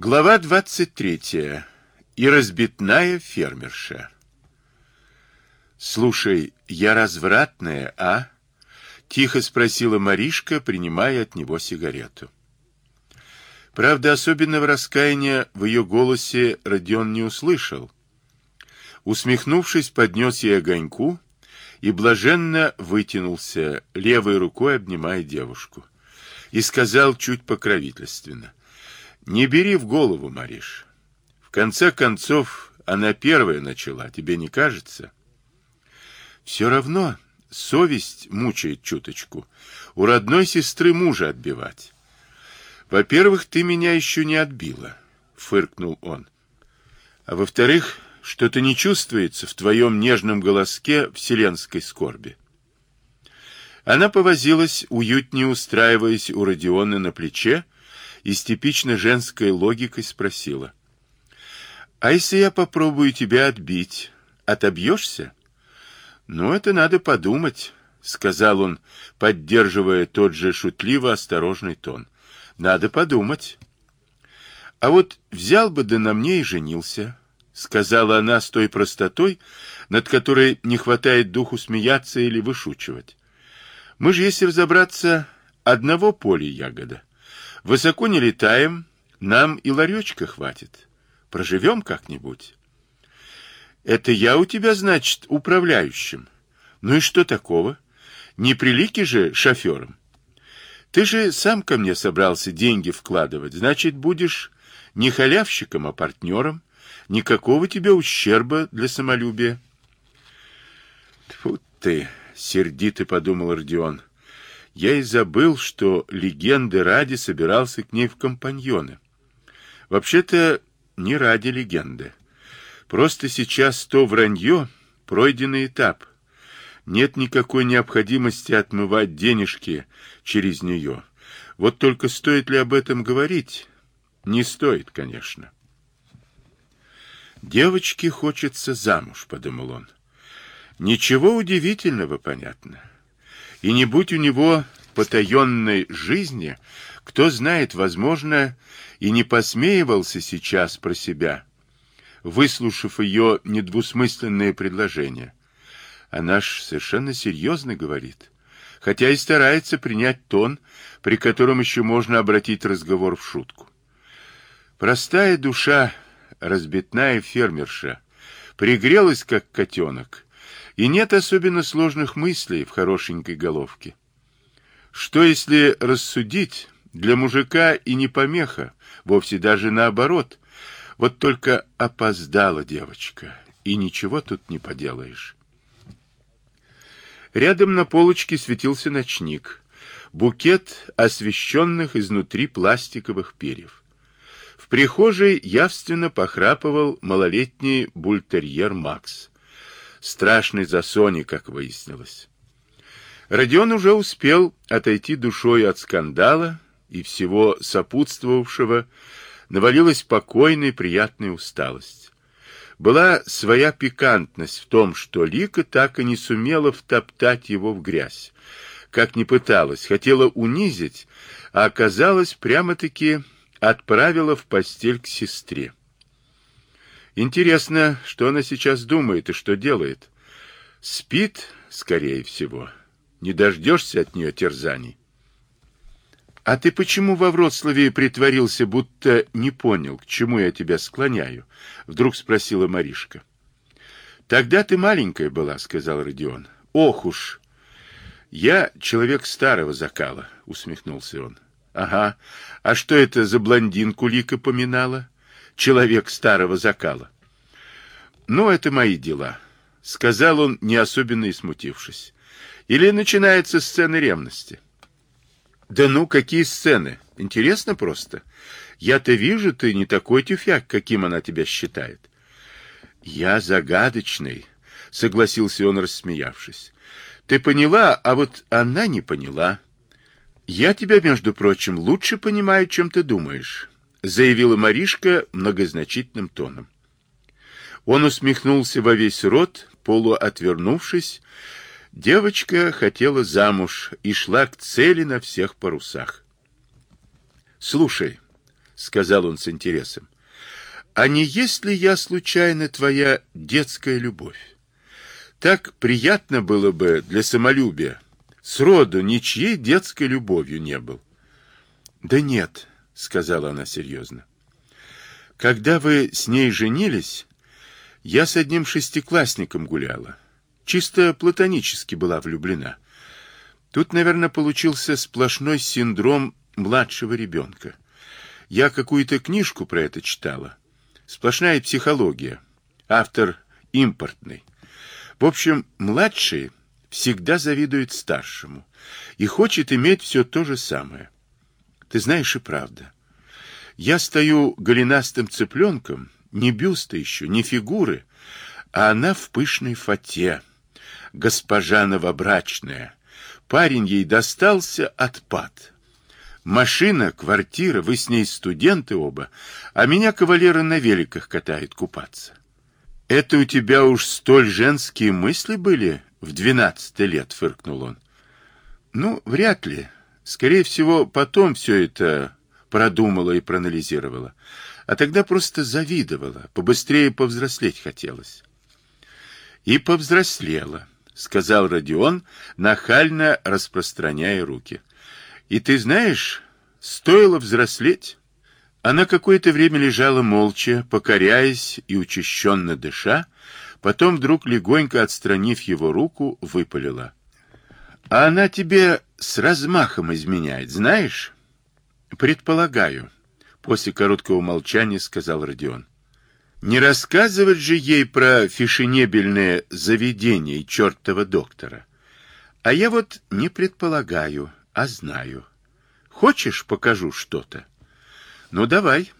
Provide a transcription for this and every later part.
Глава 23. И разбитная фермерша. «Слушай, я развратная, а?» — тихо спросила Маришка, принимая от него сигарету. Правда, особенного раскаяния в ее голосе Родион не услышал. Усмехнувшись, поднес ей огоньку и блаженно вытянулся, левой рукой обнимая девушку, и сказал чуть покровительственно. Не бери в голову, Мариш. В конце концов, она первая начала, тебе не кажется? Все равно совесть мучает чуточку. У родной сестры мужа отбивать. Во-первых, ты меня еще не отбила, фыркнул он. А во-вторых, что-то не чувствуется в твоем нежном голоске вселенской скорби. Она повозилась, уютнее устраиваясь у Родиона на плече, и с типично женской логикой спросила. «А если я попробую тебя отбить, отобьешься?» «Ну, это надо подумать», — сказал он, поддерживая тот же шутливо осторожный тон. «Надо подумать». «А вот взял бы да на мне и женился», — сказала она с той простотой, над которой не хватает духу смеяться или вышучивать. «Мы же, если разобраться, одного поля ягода». Высоко не летаем, нам и ларечка хватит. Проживем как-нибудь. Это я у тебя, значит, управляющим. Ну и что такого? Не прилики же шофером. Ты же сам ко мне собрался деньги вкладывать, значит, будешь не халявщиком, а партнером. Никакого тебе ущерба для самолюбия. Тьфу ты, сердито подумал Родион. Я и забыл, что легенды ради собирался к ней в компаньоны. Вообще-то не ради легенды. Просто сейчас то вранье — пройденный этап. Нет никакой необходимости отмывать денежки через нее. Вот только стоит ли об этом говорить? Не стоит, конечно. «Девочке хочется замуж», — подумал он. «Ничего удивительного, понятно. И не будь у него потаенной жизни, кто знает, возможно, и не посмеивался сейчас про себя, выслушав ее недвусмысленное предложение. Она ж совершенно серьезно говорит, хотя и старается принять тон, при котором еще можно обратить разговор в шутку. Простая душа, разбитная фермерша, пригрелась, как котенок, и нет особенно сложных мыслей в хорошенькой головке. Что, если рассудить, для мужика и не помеха, вовсе даже наоборот. Вот только опоздала девочка, и ничего тут не поделаешь. Рядом на полочке светился ночник, букет освещенных изнутри пластиковых перьев. В прихожей явственно похрапывал малолетний бультерьер Макс страшный за Сони, как выяснилось. Родион уже успел отойти душой от скандала и всего сопутствовавшего, навалилась спокойная приятная усталость. Была своя пикантность в том, что Лика так и не сумела втоптать его в грязь. Как ни пыталась, хотела унизить, а оказалось прямо-таки отправила в постель к сестре. Интересно, что она сейчас думает и что делает. Спит, скорее всего. Не дождешься от нее терзаний. А ты почему во Вроцлаве притворился, будто не понял, к чему я тебя склоняю? Вдруг спросила Маришка. Тогда ты маленькая была, сказал Родион. Ох уж! Я человек старого закала, усмехнулся он. Ага. А что это за блондинку Лика поминала? Человек старого закала. «Ну, это мои дела», — сказал он, не особенно и смутившись. «Или начинается сцена ревности?» «Да ну, какие сцены? Интересно просто. Я-то вижу, ты не такой тюфяк, каким она тебя считает». «Я загадочный», — согласился он, рассмеявшись. «Ты поняла, а вот она не поняла. Я тебя, между прочим, лучше понимаю, чем ты думаешь заявила Маришка многозначительным тоном. Он усмехнулся во весь рот, полуотвернувшись. Девочка хотела замуж и шла к цели на всех парусах. «Слушай», — сказал он с интересом, а не есть ли я случайно твоя детская любовь? Так приятно было бы для самолюбия. Сроду ничьей детской любовью не был. Да нет, сказала она серьезно. Когда вы с ней женились, я с одним шестиклассником гуляла. Чисто платонически была влюблена. Тут, наверное, получился сплошной синдром младшего ребенка. Я какую-то книжку про это читала. Сплошная психология. Автор импортный. В общем, младший всегда завидует старшему и хочет иметь все то же самое. Ты знаешь и правда. Я стою голенастым цыпленком, не бюста еще, не фигуры, а она в пышной фате, госпожа новобрачная. Парень ей достался отпад. Машина, квартира, вы с ней студенты оба, а меня кавалеры на великах катают купаться. Это у тебя уж столь женские мысли были в двенадцать лет, фыркнул он. Ну, вряд ли. Скорее всего, потом все это продумала и проанализировала. А тогда просто завидовала, побыстрее повзрослеть хотелось. И повзрослела, сказал Родион, нахально распространяя руки. И ты знаешь, стоило взрослеть. Она какое-то время лежала молча, покоряясь и учащенно дыша, потом вдруг легонько отстранив его руку, выпалила. А она тебе с размахом изменяет, знаешь? Предполагаю, после короткого молчания сказал Родион. Не рассказывать же ей про фешенебельное заведение чертова доктора. А я вот не предполагаю, а знаю. Хочешь, покажу что-то? Ну, давай.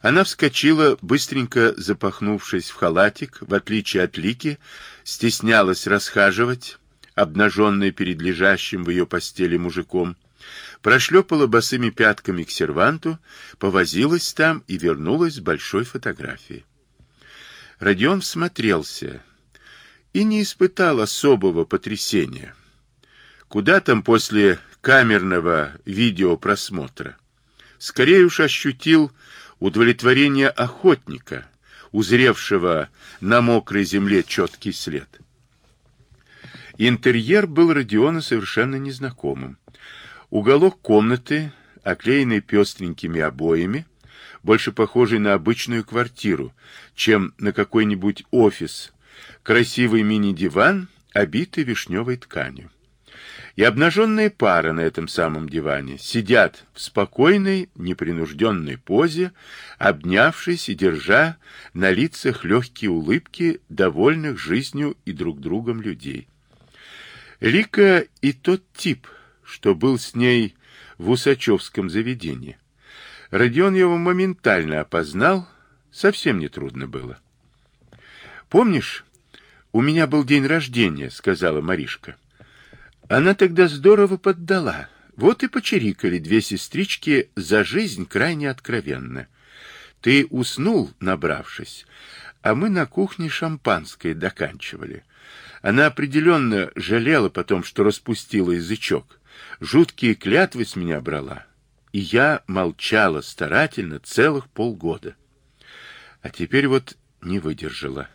Она вскочила, быстренько запахнувшись в халатик, в отличие от Лики, стеснялась расхаживать, обнаженная перед лежащим в ее постели мужиком, прошлепала босыми пятками к серванту, повозилась там и вернулась с большой фотографией. Родион всмотрелся и не испытал особого потрясения. Куда там после камерного видеопросмотра? Скорее уж ощутил удовлетворение охотника, узревшего на мокрой земле четкий след. Интерьер был Родиона совершенно незнакомым. Уголок комнаты, оклеенный пестренькими обоями, больше похожий на обычную квартиру, чем на какой-нибудь офис. Красивый мини-диван, обитый вишневой тканью. И обнаженная пара на этом самом диване сидят в спокойной, непринужденной позе, обнявшись и держа на лицах легкие улыбки довольных жизнью и друг другом людей. Лика и тот тип — что был с ней в Усачевском заведении. Родион его моментально опознал, совсем не трудно было. «Помнишь, у меня был день рождения», — сказала Маришка. Она тогда здорово поддала. Вот и почирикали две сестрички за жизнь крайне откровенно. Ты уснул, набравшись, а мы на кухне шампанское доканчивали. Она определенно жалела потом, что распустила язычок жуткие клятвы с меня брала, и я молчала старательно целых полгода. А теперь вот не выдержала.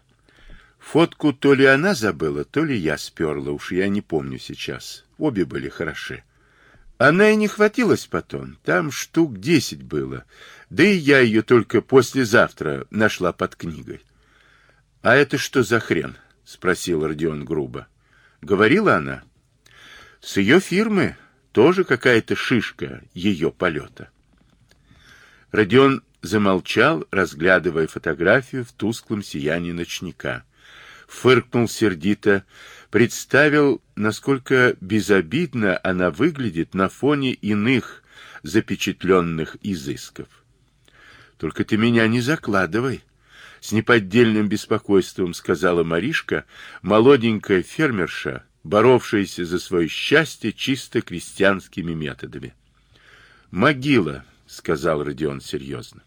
Фотку то ли она забыла, то ли я сперла, уж я не помню сейчас. Обе были хороши. Она и не хватилась потом, там штук десять было, да и я ее только послезавтра нашла под книгой. — А это что за хрен? — спросил Родион грубо. — Говорила она? — С ее фирмы, тоже какая-то шишка ее полета. Родион замолчал, разглядывая фотографию в тусклом сиянии ночника. Фыркнул сердито, представил, насколько безобидно она выглядит на фоне иных запечатленных изысков. «Только ты меня не закладывай», — с неподдельным беспокойством сказала Маришка, молоденькая фермерша, боровшиеся за свое счастье чисто крестьянскими методами. «Могила», — сказал Родион серьезно.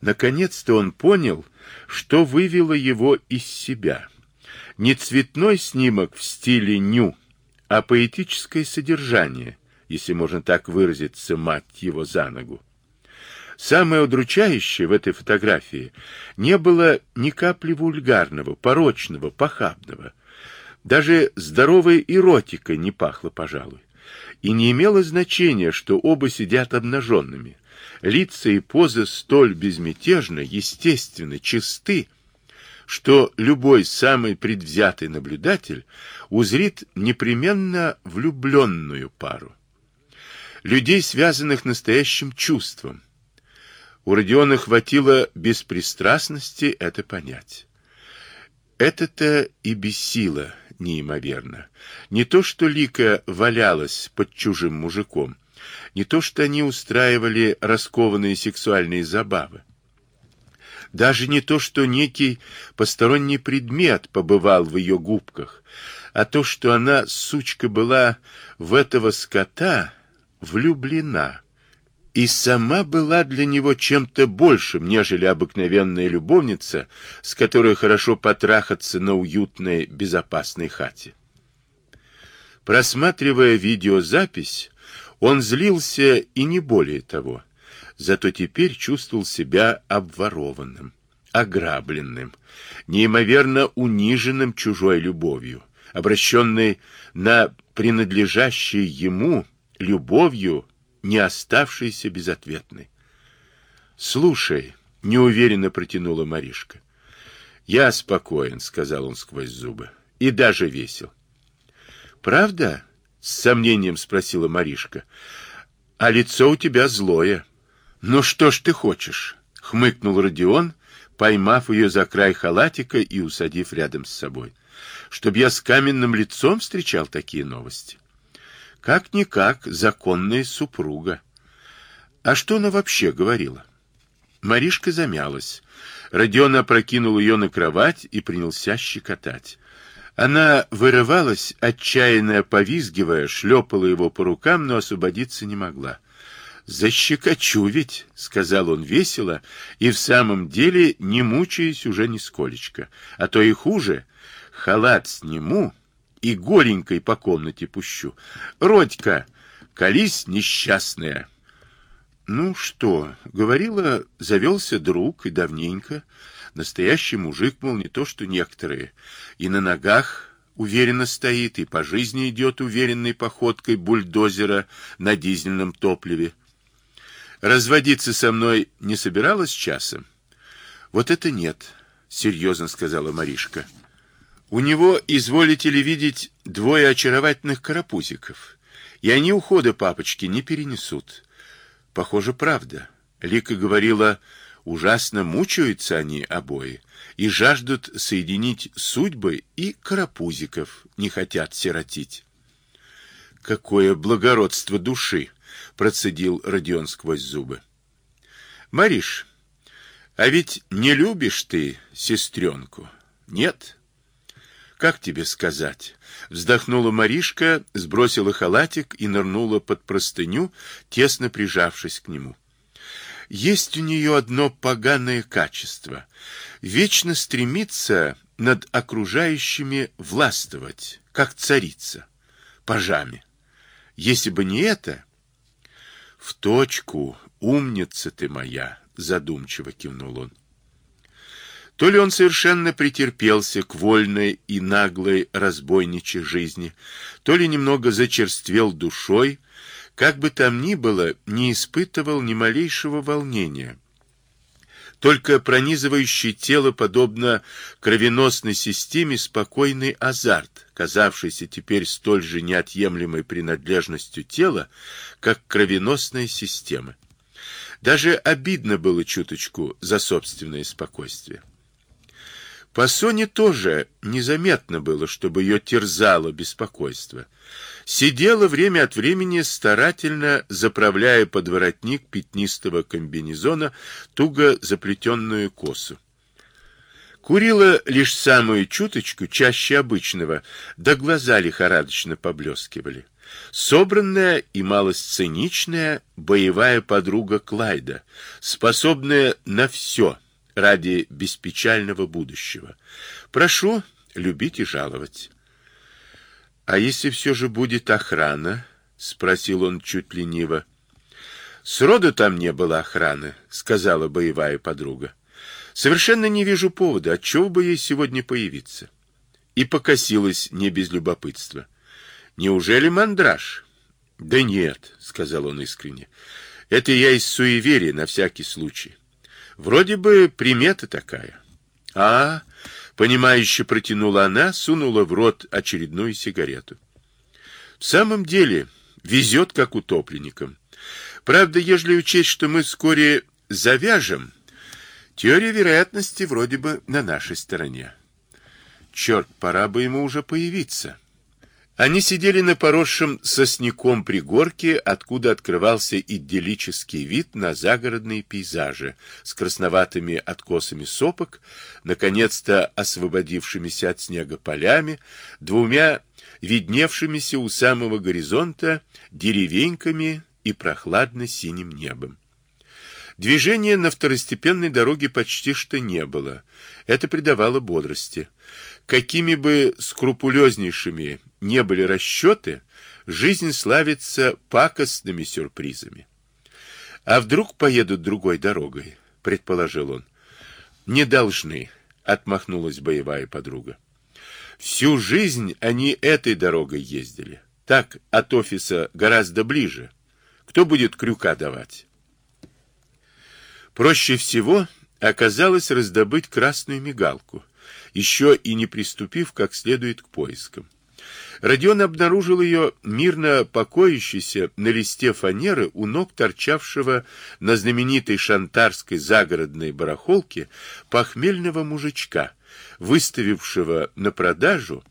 Наконец-то он понял, что вывело его из себя. Не цветной снимок в стиле ню, а поэтическое содержание, если можно так выразиться, мать его за ногу. Самое удручающее в этой фотографии не было ни капли вульгарного, порочного, похабного. Даже здоровая эротика не пахла, пожалуй. И не имело значения, что оба сидят обнаженными. Лица и позы столь безмятежны, естественны, чисты, что любой самый предвзятый наблюдатель узрит непременно влюбленную пару. Людей, связанных настоящим чувством. У Родиона хватило беспристрастности это понять. Это-то и бесило неимоверно. Не то, что Лика валялась под чужим мужиком, не то, что они устраивали раскованные сексуальные забавы. Даже не то, что некий посторонний предмет побывал в ее губках, а то, что она, сучка, была в этого скота влюблена и сама была для него чем-то большим, нежели обыкновенная любовница, с которой хорошо потрахаться на уютной, безопасной хате. Просматривая видеозапись, он злился и не более того зато теперь чувствовал себя обворованным, ограбленным, неимоверно униженным чужой любовью, обращенной на принадлежащей ему любовью, не оставшейся безответной. «Слушай», — неуверенно протянула Маришка. «Я спокоен», — сказал он сквозь зубы, — «и даже весел». «Правда?» — с сомнением спросила Маришка. «А лицо у тебя злое». «Ну что ж ты хочешь?» — хмыкнул Родион, поймав ее за край халатика и усадив рядом с собой. «Чтоб я с каменным лицом встречал такие новости?» «Как-никак законная супруга». «А что она вообще говорила?» Маришка замялась. Родион опрокинул ее на кровать и принялся щекотать. Она вырывалась, отчаянно повизгивая, шлепала его по рукам, но освободиться не могла. «Защекочу ведь», — сказал он весело, и в самом деле не мучаясь уже нисколечко, а то и хуже, халат сниму и горенькой по комнате пущу. «Родька, колись несчастная». «Ну что?» — говорила, завелся друг и давненько. Настоящий мужик, мол, не то что некоторые. И на ногах уверенно стоит, и по жизни идет уверенной походкой бульдозера на дизельном топливе. Разводиться со мной не собиралась часом? Вот это нет, серьезно сказала Маришка. У него, изволите ли видеть, двое очаровательных карапузиков, и они ухода папочки не перенесут. Похоже, правда. Лика говорила, ужасно мучаются они обои и жаждут соединить судьбы, и карапузиков не хотят сиротить. Какое благородство души! процедил Родион сквозь зубы. Мариш, а ведь не любишь ты сестренку? Нет? Как тебе сказать? Вздохнула Маришка, сбросила халатик и нырнула под простыню, тесно прижавшись к нему. Есть у нее одно поганое качество. Вечно стремится над окружающими властвовать, как царица, пажами. Если бы не это, в точку, умница ты моя, задумчиво кивнул он. То ли он совершенно претерпелся к вольной и наглой разбойничьей жизни, то ли немного зачерствел душой, как бы там ни было, не испытывал ни малейшего волнения. Только пронизывающий тело, подобно кровеносной системе, спокойный азарт, казавшийся теперь столь же неотъемлемой принадлежностью тела, как кровеносная система. Даже обидно было чуточку за собственное спокойствие. По Соне тоже незаметно было, чтобы ее терзало беспокойство. Сидела время от времени, старательно заправляя под воротник пятнистого комбинезона туго заплетенную косу. Курила лишь самую чуточку, чаще обычного, да глаза лихорадочно поблескивали. Собранная и малосценичная боевая подруга Клайда, способная на все ради беспечального будущего. Прошу любить и жаловать. А если все же будет охрана? спросил он чуть лениво. Сроду там не было охраны, сказала боевая подруга. Совершенно не вижу повода, отчего бы ей сегодня появиться. И покосилась не без любопытства. Неужели мандраж? Да нет, сказал он искренне. Это я из суеверия на всякий случай. Вроде бы примета такая. А, понимающе протянула она, сунула в рот очередную сигарету. В самом деле, везет как утопленникам. Правда, ежели учесть, что мы вскоре завяжем, теория вероятности вроде бы на нашей стороне. Черт, пора бы ему уже появиться. Они сидели на поросшем сосняком пригорке, откуда открывался идиллический вид на загородные пейзажи с красноватыми откосами сопок, наконец-то освободившимися от снега полями, двумя видневшимися у самого горизонта деревеньками и прохладно-синим небом. Движения на второстепенной дороге почти что не было. Это придавало бодрости. Какими бы скрупулезнейшими не были расчеты, жизнь славится пакостными сюрпризами. А вдруг поедут другой дорогой, предположил он. Не должны, отмахнулась боевая подруга. Всю жизнь они этой дорогой ездили. Так от офиса гораздо ближе. Кто будет крюка давать? Проще всего оказалось раздобыть красную мигалку, еще и не приступив как следует к поискам. Родион обнаружил ее мирно покоящейся на листе фанеры у ног торчавшего на знаменитой шантарской загородной барахолке похмельного мужичка, выставившего на продажу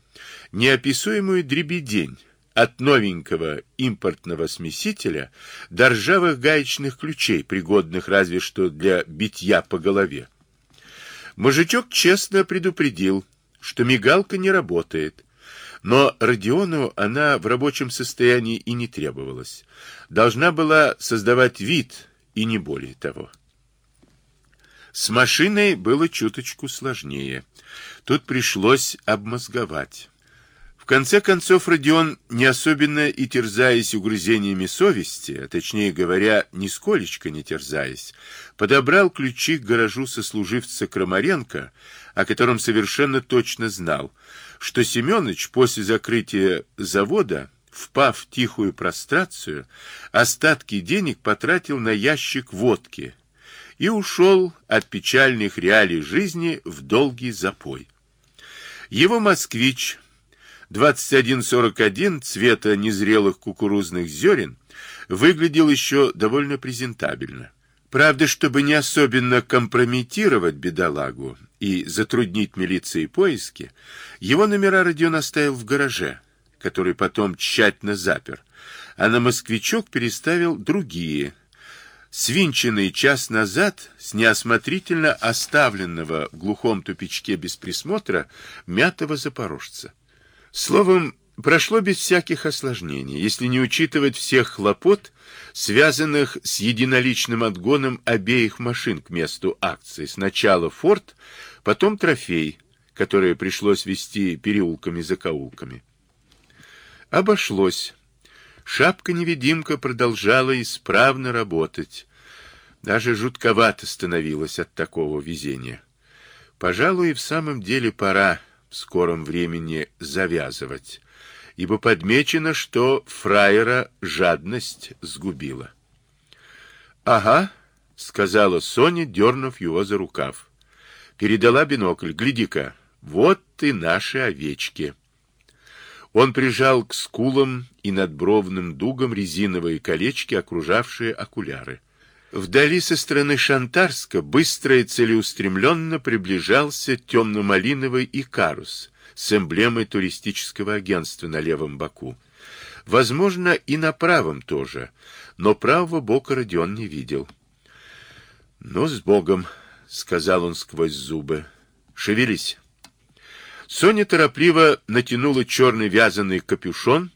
неописуемую дребедень, от новенького импортного смесителя до ржавых гаечных ключей, пригодных разве что для битья по голове. Мужичок честно предупредил, что мигалка не работает, но Родиону она в рабочем состоянии и не требовалась. Должна была создавать вид, и не более того. С машиной было чуточку сложнее. Тут пришлось обмозговать. В конце концов, Родион, не особенно и терзаясь угрызениями совести, а точнее говоря, нисколечко не терзаясь, подобрал ключи к гаражу сослуживца Крамаренко, о котором совершенно точно знал, что Семенович после закрытия завода, впав в тихую прострацию, остатки денег потратил на ящик водки и ушел от печальных реалий жизни в долгий запой. Его москвич 2141 цвета незрелых кукурузных зерен выглядел еще довольно презентабельно. Правда, чтобы не особенно компрометировать бедолагу и затруднить милиции поиски, его номера Родион оставил в гараже, который потом тщательно запер, а на москвичок переставил другие, свинченные час назад с неосмотрительно оставленного в глухом тупичке без присмотра мятого запорожца. Словом, прошло без всяких осложнений, если не учитывать всех хлопот, связанных с единоличным отгоном обеих машин к месту акции. Сначала «Форд», потом «Трофей», которые пришлось вести переулками-закоулками. Обошлось. Шапка-невидимка продолжала исправно работать. Даже жутковато становилось от такого везения. Пожалуй, и в самом деле пора в скором времени завязывать, ибо подмечено, что фраера жадность сгубила. — Ага, — сказала Соня, дернув его за рукав. Передала бинокль. — Гляди-ка, вот и наши овечки. Он прижал к скулам и надбровным дугам резиновые колечки, окружавшие окуляры. Вдали со стороны Шантарска быстро и целеустремленно приближался темно-малиновый Икарус с эмблемой туристического агентства на левом боку. Возможно, и на правом тоже, но правого бока Родион не видел. — Ну, с Богом, — сказал он сквозь зубы. — Шевелись. Соня торопливо натянула черный вязаный капюшон,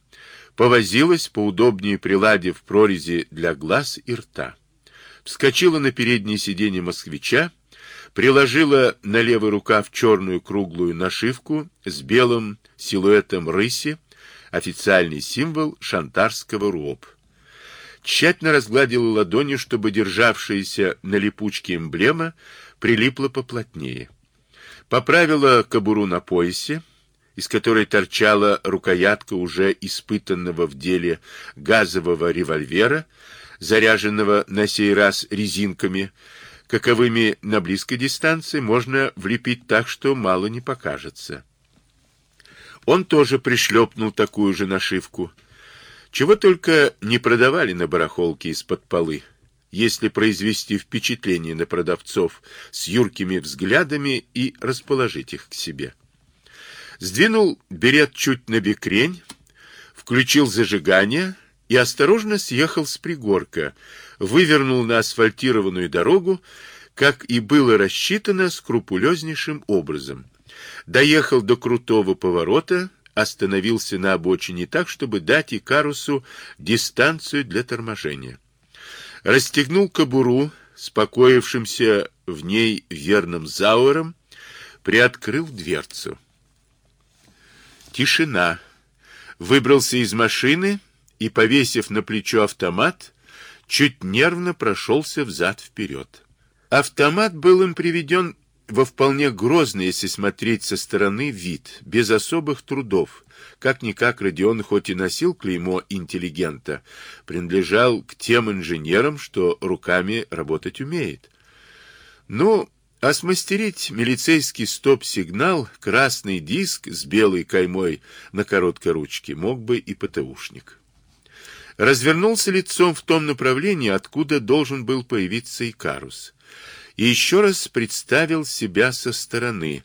повозилась, поудобнее приладив прорези для глаз и рта вскочила на переднее сиденье москвича, приложила на левый рукав черную круглую нашивку с белым силуэтом рыси, официальный символ шантарского РУОП. Тщательно разгладила ладонью, чтобы державшаяся на липучке эмблема прилипла поплотнее. Поправила кобуру на поясе, из которой торчала рукоятка уже испытанного в деле газового револьвера, заряженного на сей раз резинками, каковыми на близкой дистанции можно влепить так, что мало не покажется. Он тоже пришлепнул такую же нашивку. Чего только не продавали на барахолке из-под полы, если произвести впечатление на продавцов с юркими взглядами и расположить их к себе. Сдвинул берет чуть на бекрень, включил зажигание и осторожно съехал с пригорка, вывернул на асфальтированную дорогу, как и было рассчитано скрупулезнейшим образом. Доехал до крутого поворота, остановился на обочине так, чтобы дать Икарусу дистанцию для торможения. Расстегнул кобуру, спокоившимся в ней верным зауром, приоткрыл дверцу. Тишина. Выбрался из машины и, повесив на плечо автомат, чуть нервно прошелся взад-вперед. Автомат был им приведен во вполне грозный, если смотреть со стороны, вид, без особых трудов. Как-никак Родион хоть и носил клеймо интеллигента, принадлежал к тем инженерам, что руками работать умеет. Ну, а смастерить милицейский стоп-сигнал, красный диск с белой каймой на короткой ручке мог бы и ПТУшник. Развернулся лицом в том направлении, откуда должен был появиться Икарус. И еще раз представил себя со стороны.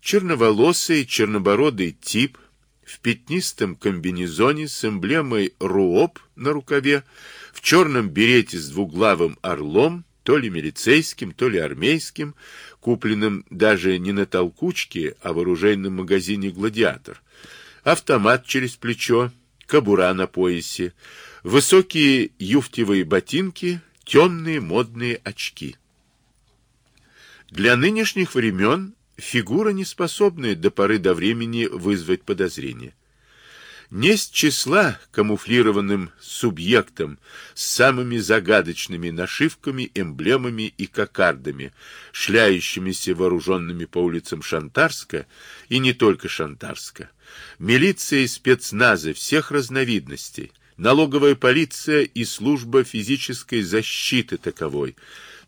Черноволосый, чернобородый тип в пятнистом комбинезоне с эмблемой РУОП на рукаве, в черном берете с двуглавым орлом, то ли милицейским, то ли армейским, купленным даже не на толкучке, а в оружейном магазине «Гладиатор». Автомат через плечо, кобура на поясе, высокие юфтевые ботинки, темные модные очки. Для нынешних времен фигура не способная до поры до времени вызвать подозрение не с числа камуфлированным субъектом с самыми загадочными нашивками, эмблемами и кокардами, шляющимися вооруженными по улицам Шантарска и не только Шантарска. Милиция и спецназы всех разновидностей, налоговая полиция и служба физической защиты таковой,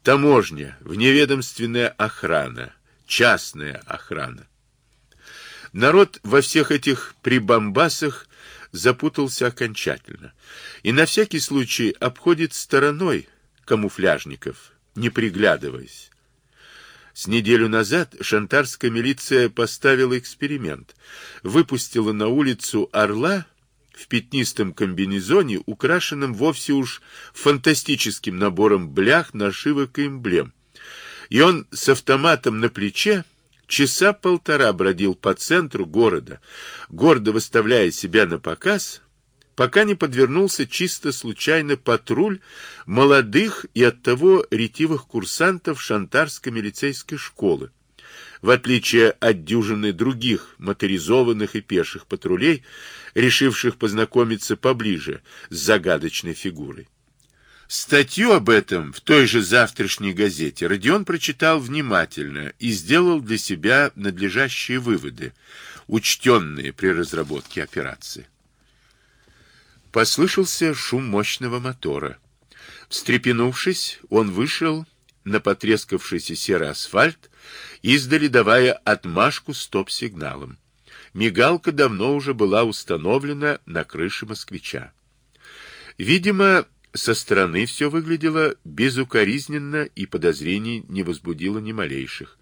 таможня, вневедомственная охрана, частная охрана. Народ во всех этих прибамбасах запутался окончательно и на всякий случай обходит стороной камуфляжников, не приглядываясь. С неделю назад шантарская милиция поставила эксперимент. Выпустила на улицу орла в пятнистом комбинезоне, украшенном вовсе уж фантастическим набором блях, нашивок и эмблем. И он с автоматом на плече Часа полтора бродил по центру города, гордо выставляя себя на показ, пока не подвернулся чисто случайно патруль молодых и оттого ретивых курсантов Шантарской милицейской школы. В отличие от дюжины других моторизованных и пеших патрулей, решивших познакомиться поближе с загадочной фигурой. Статью об этом в той же завтрашней газете Родион прочитал внимательно и сделал для себя надлежащие выводы, учтенные при разработке операции. Послышался шум мощного мотора. Встрепенувшись, он вышел на потрескавшийся серый асфальт, издали давая отмашку стоп-сигналом. Мигалка давно уже была установлена на крыше москвича. Видимо, со стороны все выглядело безукоризненно и подозрений не возбудило ни малейших.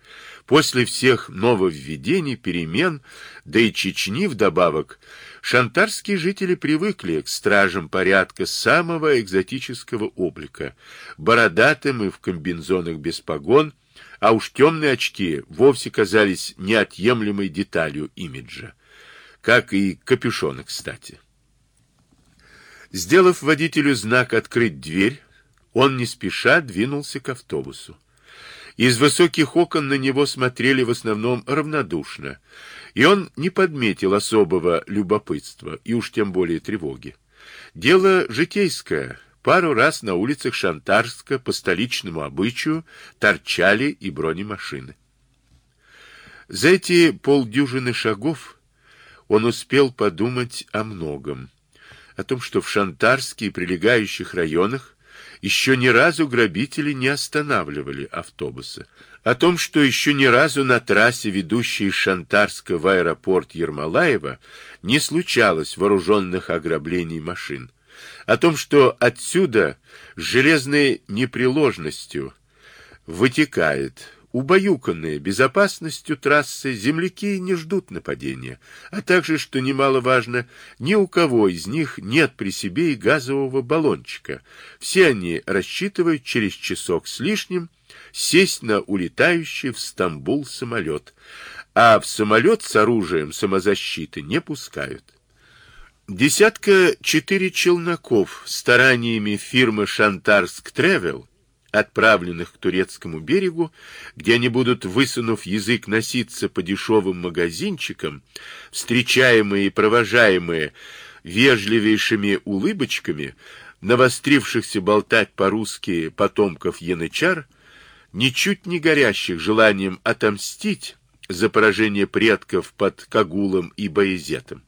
После всех нововведений, перемен, да и Чечни вдобавок, шантарские жители привыкли к стражам порядка самого экзотического облика, бородатым и в комбинзонах без погон, а уж темные очки вовсе казались неотъемлемой деталью имиджа, как и капюшоны, кстати. Сделав водителю знак «Открыть дверь», он не спеша двинулся к автобусу. Из высоких окон на него смотрели в основном равнодушно, и он не подметил особого любопытства, и уж тем более тревоги. Дело житейское. Пару раз на улицах Шантарска по столичному обычаю торчали и бронемашины. За эти полдюжины шагов он успел подумать о многом. О том, что в Шантарске и прилегающих районах еще ни разу грабители не останавливали автобуса. О том, что еще ни разу на трассе, ведущей из Шантарска в аэропорт Ермолаева, не случалось вооруженных ограблений машин. О том, что отсюда с железной непреложностью вытекает Убаюканные безопасностью трассы, земляки не ждут нападения, а также, что немаловажно, ни у кого из них нет при себе и газового баллончика. Все они рассчитывают через часок с лишним сесть на улетающий в Стамбул самолет, а в самолет с оружием самозащиты не пускают. Десятка четыре челноков стараниями фирмы «Шантарск Тревел» отправленных к турецкому берегу, где они будут, высунув язык, носиться по дешевым магазинчикам, встречаемые и провожаемые вежливейшими улыбочками, навострившихся болтать по-русски потомков янычар, ничуть не горящих желанием отомстить за поражение предков под Кагулом и Боязетом.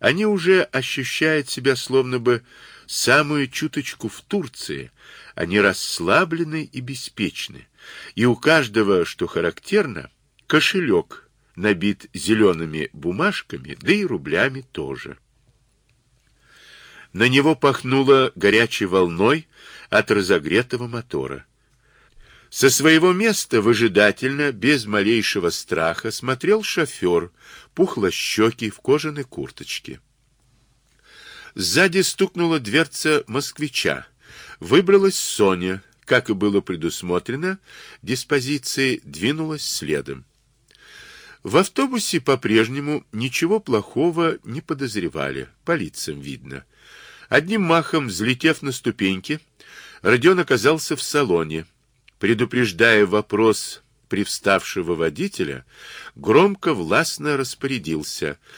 Они уже ощущают себя словно бы самую чуточку в Турции, они расслаблены и беспечны, и у каждого, что характерно, кошелек набит зелеными бумажками, да и рублями тоже. На него пахнуло горячей волной от разогретого мотора. Со своего места выжидательно, без малейшего страха, смотрел шофер, пухлощекий в кожаной курточке. Сзади стукнула дверца москвича. Выбралась Соня, как и было предусмотрено, диспозиции двинулась следом. В автобусе по-прежнему ничего плохого не подозревали, по лицам видно. Одним махом, взлетев на ступеньки, Родион оказался в салоне. Предупреждая вопрос привставшего водителя, громко властно распорядился —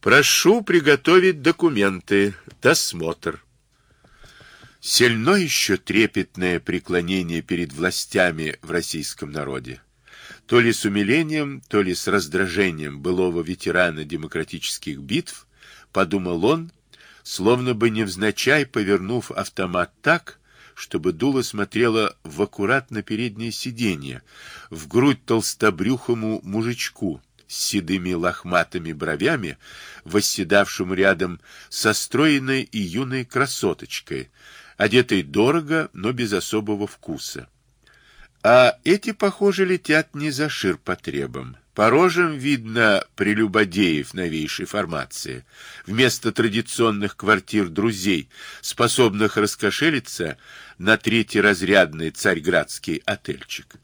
Прошу приготовить документы. Досмотр. Сильно еще трепетное преклонение перед властями в российском народе. То ли с умилением, то ли с раздражением былого ветерана демократических битв, подумал он, словно бы невзначай повернув автомат так, чтобы дуло смотрело в аккуратно переднее сиденье, в грудь толстобрюхому мужичку, с седыми лохматыми бровями, восседавшим рядом со стройной и юной красоточкой, одетой дорого, но без особого вкуса. А эти, похоже, летят не за ширпотребом. По рожам видно прелюбодеев новейшей формации. Вместо традиционных квартир друзей, способных раскошелиться на третий разрядный царьградский отельчик.